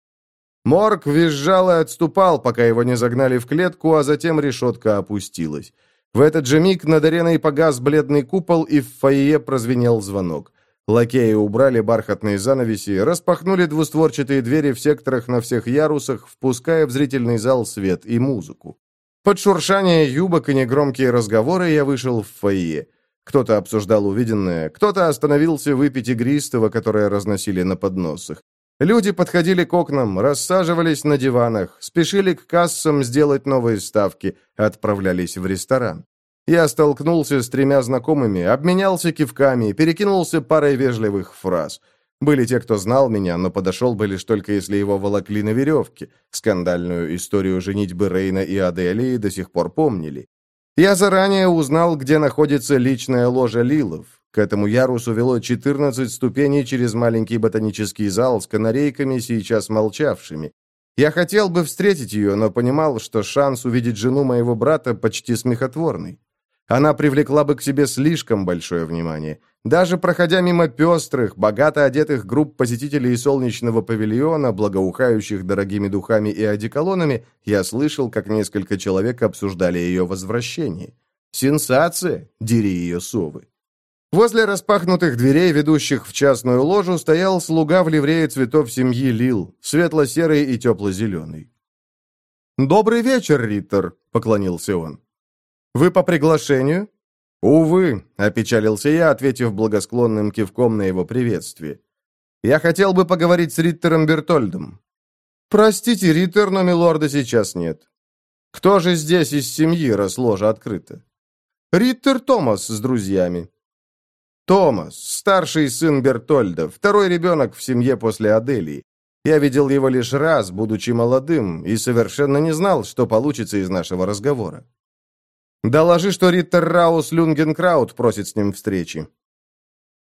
Морг визжал и отступал, пока его не загнали в клетку, а затем решетка опустилась. В этот же миг над ареной погас бледный купол, и в фойе прозвенел звонок. Лакеи убрали бархатные занавеси, распахнули двустворчатые двери в секторах на всех ярусах, впуская в зрительный зал свет и музыку. Под шуршание юбок и негромкие разговоры я вышел в фойе. Кто-то обсуждал увиденное, кто-то остановился выпить игристого, которое разносили на подносах. Люди подходили к окнам, рассаживались на диванах, спешили к кассам сделать новые ставки, отправлялись в ресторан. Я столкнулся с тремя знакомыми, обменялся кивками, перекинулся парой вежливых фраз. Были те, кто знал меня, но подошел бы лишь только если его волокли на веревке. Скандальную историю женитьбы Рейна и Аделии до сих пор помнили. Я заранее узнал, где находится личная ложа Лилов, к этому ярусу вело 14 ступеней через маленький ботанический зал с канарейками, сейчас молчавшими. Я хотел бы встретить ее, но понимал, что шанс увидеть жену моего брата почти смехотворный. Она привлекла бы к себе слишком большое внимание. Даже проходя мимо пестрых, богато одетых групп посетителей солнечного павильона, благоухающих дорогими духами и одеколонами, я слышал, как несколько человек обсуждали ее возвращение. Сенсация, дери ее совы. Возле распахнутых дверей, ведущих в частную ложу, стоял слуга в ливрее цветов семьи Лил, светло-серый и тепло-зеленый. «Добрый вечер, Риттер», — поклонился он. «Вы по приглашению?» «Увы», — опечалился я, ответив благосклонным кивком на его приветствие. «Я хотел бы поговорить с Риттером Бертольдом». «Простите, Риттер, но милорда сейчас нет». «Кто же здесь из семьи, раз ложа открыта?» «Риттер Томас с друзьями», Томас, старший сын Бертольда, второй ребенок в семье после Аделии. Я видел его лишь раз, будучи молодым, и совершенно не знал, что получится из нашего разговора. Доложи, что Риттер Раус Люнгенкраут просит с ним встречи.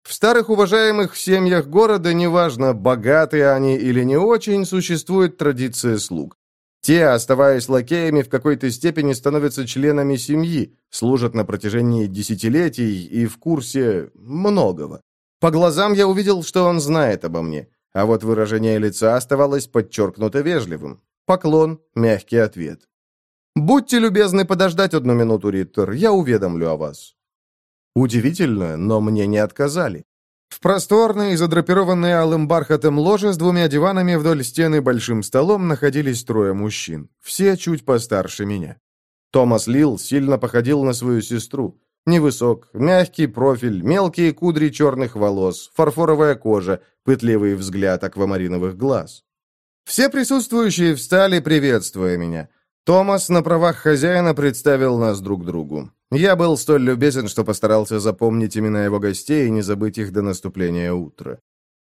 В старых уважаемых семьях города, неважно, богатые они или не очень, существует традиция слуг. Те, оставаясь лакеями, в какой-то степени становятся членами семьи, служат на протяжении десятилетий и в курсе многого. По глазам я увидел, что он знает обо мне, а вот выражение лица оставалось подчеркнуто вежливым. Поклон, мягкий ответ. «Будьте любезны подождать одну минуту, Риттер, я уведомлю о вас». Удивительно, но мне не отказали. В просторной, задрапированной алым бархатом ложе с двумя диванами вдоль стены большим столом находились трое мужчин, все чуть постарше меня. Томас Лил сильно походил на свою сестру. Невысок, мягкий профиль, мелкие кудри черных волос, фарфоровая кожа, пытливый взгляд аквамариновых глаз. Все присутствующие встали, приветствуя меня. Томас на правах хозяина представил нас друг другу. Я был столь любезен, что постарался запомнить имена его гостей и не забыть их до наступления утра.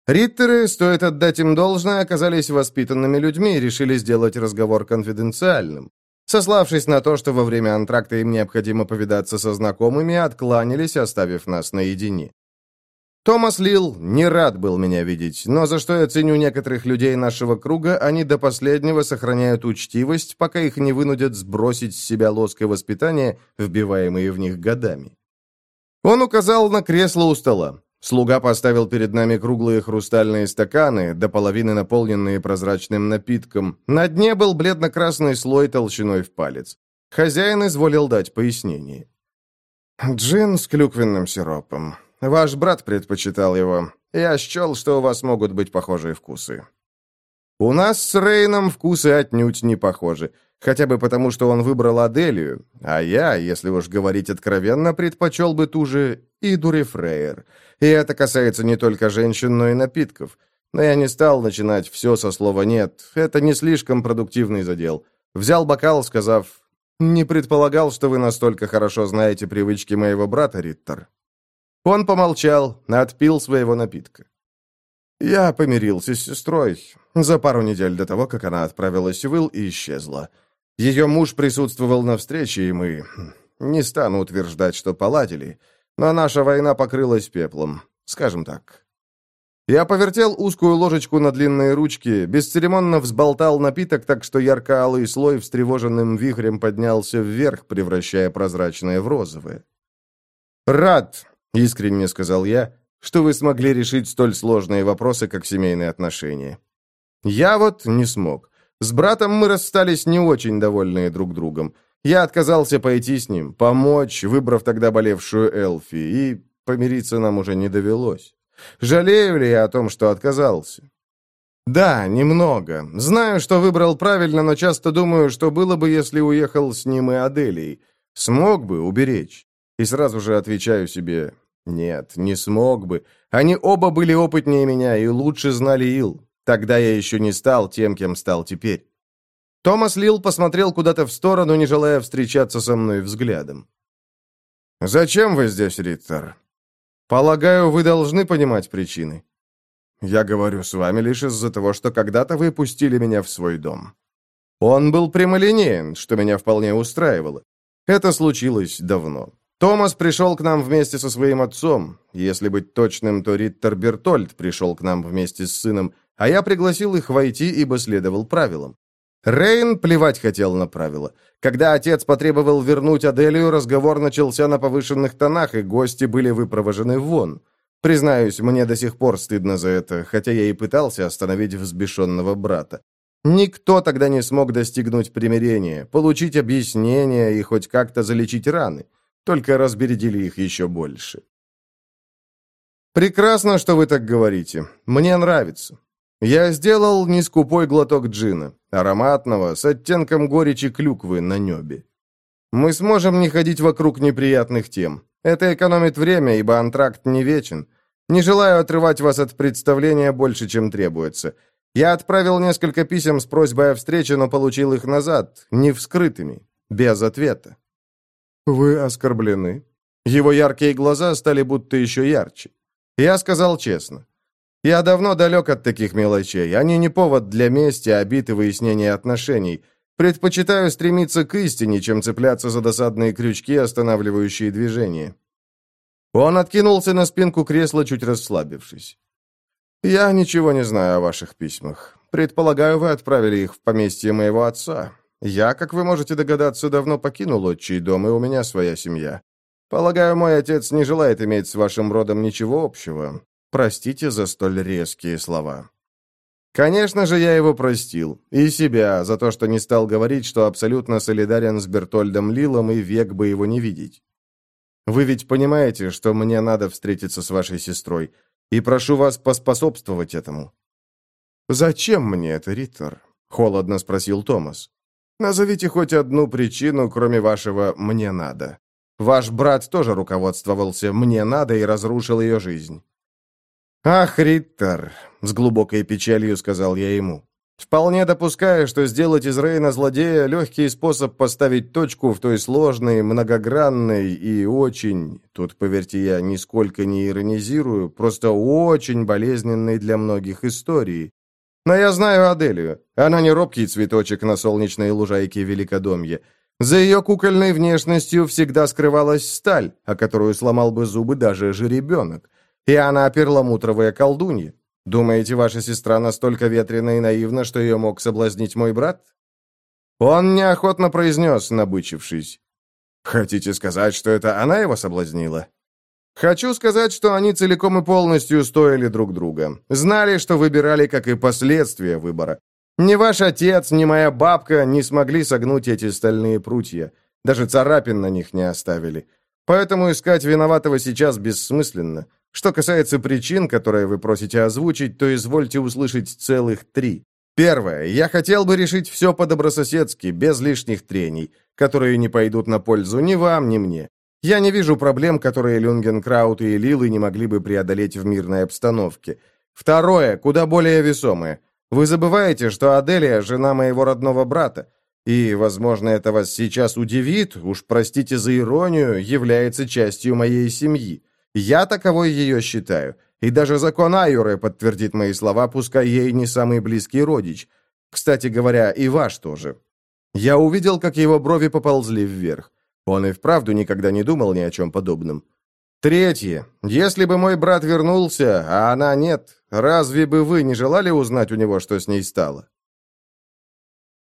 Риттеры, стоит отдать им должное, оказались воспитанными людьми и решили сделать разговор конфиденциальным. Сославшись на то, что во время антракта им необходимо повидаться со знакомыми, откланялись, оставив нас наедине. Томас Лил не рад был меня видеть, но за что я ценю некоторых людей нашего круга, они до последнего сохраняют учтивость, пока их не вынудят сбросить с себя лоское воспитание, вбиваемые в них годами. Он указал на кресло у стола. Слуга поставил перед нами круглые хрустальные стаканы, до половины наполненные прозрачным напитком. На дне был бледно-красный слой толщиной в палец. Хозяин изволил дать пояснение. «Джин с клюквенным сиропом», Ваш брат предпочитал его. Я счел, что у вас могут быть похожие вкусы». «У нас с Рейном вкусы отнюдь не похожи, хотя бы потому, что он выбрал Аделию, а я, если уж говорить откровенно, предпочел бы ту же Иду Рефрейер. И это касается не только женщин, но и напитков. Но я не стал начинать все со слова «нет», это не слишком продуктивный задел. Взял бокал, сказав «не предполагал, что вы настолько хорошо знаете привычки моего брата, Риттер». Он помолчал, отпил своего напитка. «Я помирился с сестрой за пару недель до того, как она отправилась в Ил и исчезла. Ее муж присутствовал на встрече, и мы... Не стану утверждать, что поладили, но наша война покрылась пеплом, скажем так». Я повертел узкую ложечку на длинные ручки, бесцеремонно взболтал напиток, так что ярко-алый слой встревоженным вихрем поднялся вверх, превращая прозрачное в розовое. «Рад, Искренне сказал я, что вы смогли решить столь сложные вопросы, как семейные отношения. Я вот не смог. С братом мы расстались не очень довольные друг другом. Я отказался пойти с ним, помочь, выбрав тогда болевшую Элфи, и помириться нам уже не довелось. Жалею ли я о том, что отказался? Да, немного. Знаю, что выбрал правильно, но часто думаю, что было бы, если уехал с ним и Аделей, Смог бы уберечь. И сразу же отвечаю себе нет, не смог бы. Они оба были опытнее меня и лучше знали Ил. Тогда я еще не стал тем, кем стал теперь. Томас Лил посмотрел куда-то в сторону, не желая встречаться со мной взглядом. «Зачем вы здесь, Риттер?» «Полагаю, вы должны понимать причины. Я говорю с вами лишь из-за того, что когда-то вы пустили меня в свой дом. Он был прямолинеен, что меня вполне устраивало. Это случилось давно. Томас пришел к нам вместе со своим отцом. Если быть точным, то Риттер Бертольд пришел к нам вместе с сыном, а я пригласил их войти, ибо следовал правилам. Рейн плевать хотел на правила. Когда отец потребовал вернуть Аделию, разговор начался на повышенных тонах, и гости были выпровожены вон. Признаюсь, мне до сих пор стыдно за это, хотя я и пытался остановить взбешенного брата. Никто тогда не смог достигнуть примирения, получить объяснение и хоть как-то залечить раны. Только разбередили их еще больше. «Прекрасно, что вы так говорите. Мне нравится. Я сделал нескупой глоток джина, ароматного, с оттенком горечи клюквы на небе. Мы сможем не ходить вокруг неприятных тем. Это экономит время, ибо антракт не вечен. Не желаю отрывать вас от представления больше, чем требуется. Я отправил несколько писем с просьбой о встрече, но получил их назад, не вскрытыми, без ответа. «Вы оскорблены». Его яркие глаза стали будто еще ярче. Я сказал честно. Я давно далек от таких мелочей. Они не повод для мести, обид и выяснения отношений. Предпочитаю стремиться к истине, чем цепляться за досадные крючки, останавливающие движение». Он откинулся на спинку кресла, чуть расслабившись. «Я ничего не знаю о ваших письмах. Предполагаю, вы отправили их в поместье моего отца. Я, как вы можете догадаться, давно покинул отчий дом, и у меня своя семья. Полагаю, мой отец не желает иметь с вашим родом ничего общего. Простите за столь резкие слова». Конечно же, я его простил. И себя, за то, что не стал говорить, что абсолютно солидарен с Бертольдом Лилом и век бы его не видеть. Вы ведь понимаете, что мне надо встретиться с вашей сестрой, и прошу вас поспособствовать этому». «Зачем мне это, Риттер?» — холодно спросил Томас. Назовите хоть одну причину, кроме вашего «мне надо». Ваш брат тоже руководствовался «мне надо» и разрушил ее жизнь. «Ах, Риттер», — с глубокой печалью сказал я ему, «вполне допуская, что сделать из Рейна злодея легкий способ поставить точку в той сложной, многогранной и очень, тут, поверьте, я нисколько не иронизирую, просто очень болезненной для многих истории, но я знаю Аделию. Она не робкий цветочек на солнечной лужайке Великодомья. За ее кукольной внешностью всегда скрывалась сталь, о которую сломал бы зубы даже жеребенок. И она перламутровая колдунья. Думаете, ваша сестра настолько ветрена и наивна, что ее мог соблазнить мой брат?» Он неохотно произнес, набычившись. «Хотите сказать, что это она его соблазнила?» Хочу сказать, что они целиком и полностью стоили друг друга. Знали, что выбирали, как и последствия выбора. Ни ваш отец, ни моя бабка не смогли согнуть эти стальные прутья. Даже царапин на них не оставили. Поэтому искать виноватого сейчас бессмысленно. Что касается причин, которые вы просите озвучить, то извольте услышать целых три. Первое. Я хотел бы решить все по-добрососедски, без лишних трений, которые не пойдут на пользу ни вам, ни мне. Я не вижу проблем, которые Люнгенкраут и Лилы не могли бы преодолеть в мирной обстановке. Второе, куда более весомое. Вы забываете, что Аделия – жена моего родного брата. И, возможно, это вас сейчас удивит, уж простите за иронию, является частью моей семьи. Я таковой ее считаю. И даже закон Айуры подтвердит мои слова, пускай ей не самый близкий родич. Кстати говоря, и ваш тоже. Я увидел, как его брови поползли вверх. Он и вправду никогда не думал ни о чем подобном. Третье. Если бы мой брат вернулся, а она нет, разве бы вы не желали узнать у него, что с ней стало?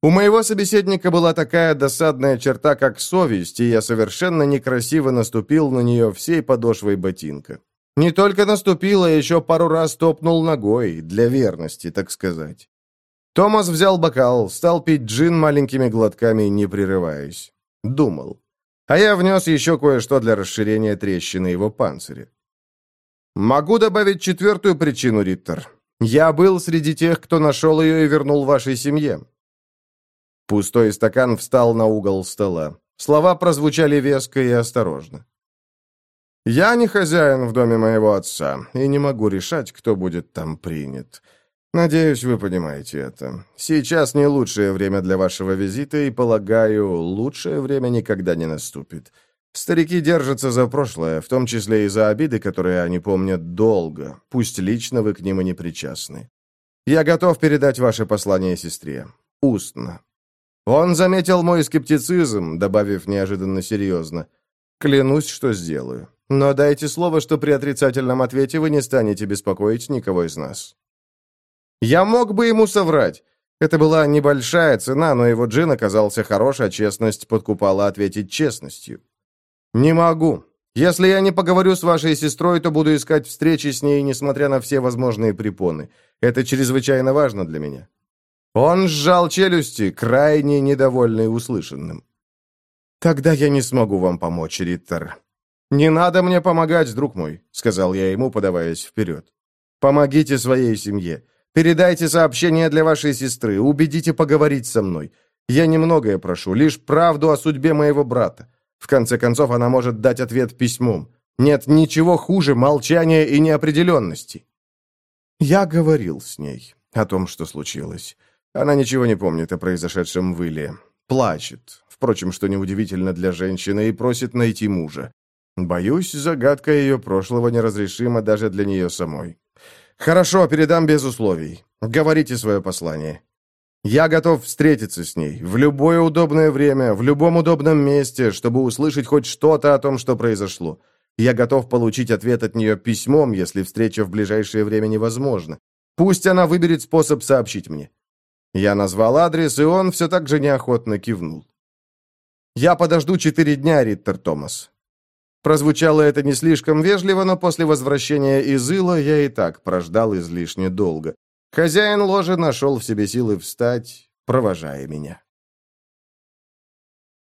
У моего собеседника была такая досадная черта, как совесть, и я совершенно некрасиво наступил на нее всей подошвой ботинка. Не только наступил, а еще пару раз топнул ногой, для верности, так сказать. Томас взял бокал, стал пить джин маленькими глотками, не прерываясь. Думал а я внес еще кое-что для расширения трещины его панциря. Могу добавить четвертую причину, Риттер. Я был среди тех, кто нашел ее и вернул вашей семье. Пустой стакан встал на угол стола. Слова прозвучали веско и осторожно. «Я не хозяин в доме моего отца и не могу решать, кто будет там принят. «Надеюсь, вы понимаете это. Сейчас не лучшее время для вашего визита, и, полагаю, лучшее время никогда не наступит. Старики держатся за прошлое, в том числе и за обиды, которые они помнят долго, пусть лично вы к ним и не причастны. Я готов передать ваше послание сестре. Устно». Он заметил мой скептицизм, добавив неожиданно серьезно. «Клянусь, что сделаю. Но дайте слово, что при отрицательном ответе вы не станете беспокоить никого из нас». Я мог бы ему соврать. Это была небольшая цена, но его джин оказался хорош, а честность подкупала ответить честностью. «Не могу. Если я не поговорю с вашей сестрой, то буду искать встречи с ней, несмотря на все возможные препоны. Это чрезвычайно важно для меня». Он сжал челюсти, крайне недовольный услышанным. «Тогда я не смогу вам помочь, Риттер». «Не надо мне помогать, друг мой», — сказал я ему, подаваясь вперед. «Помогите своей семье. Передайте сообщение для вашей сестры, убедите поговорить со мной. Я немногое прошу, лишь правду о судьбе моего брата. В конце концов, она может дать ответ письмом. Нет ничего хуже молчания и неопределенности». Я говорил с ней о том, что случилось. Она ничего не помнит о произошедшем в Плачет, впрочем, что неудивительно для женщины, и просит найти мужа. Боюсь, загадка ее прошлого неразрешима даже для нее самой. «Хорошо, передам без условий. Говорите свое послание. Я готов встретиться с ней в любое удобное время, в любом удобном месте, чтобы услышать хоть что-то о том, что произошло. Я готов получить ответ от нее письмом, если встреча в ближайшее время невозможна. Пусть она выберет способ сообщить мне». Я назвал адрес, и он все так же неохотно кивнул. «Я подожду четыре дня, Риттер Томас. Прозвучало это не слишком вежливо, но после возвращения из Ила я и так прождал излишне долго. Хозяин ложи нашел в себе силы встать, провожая меня.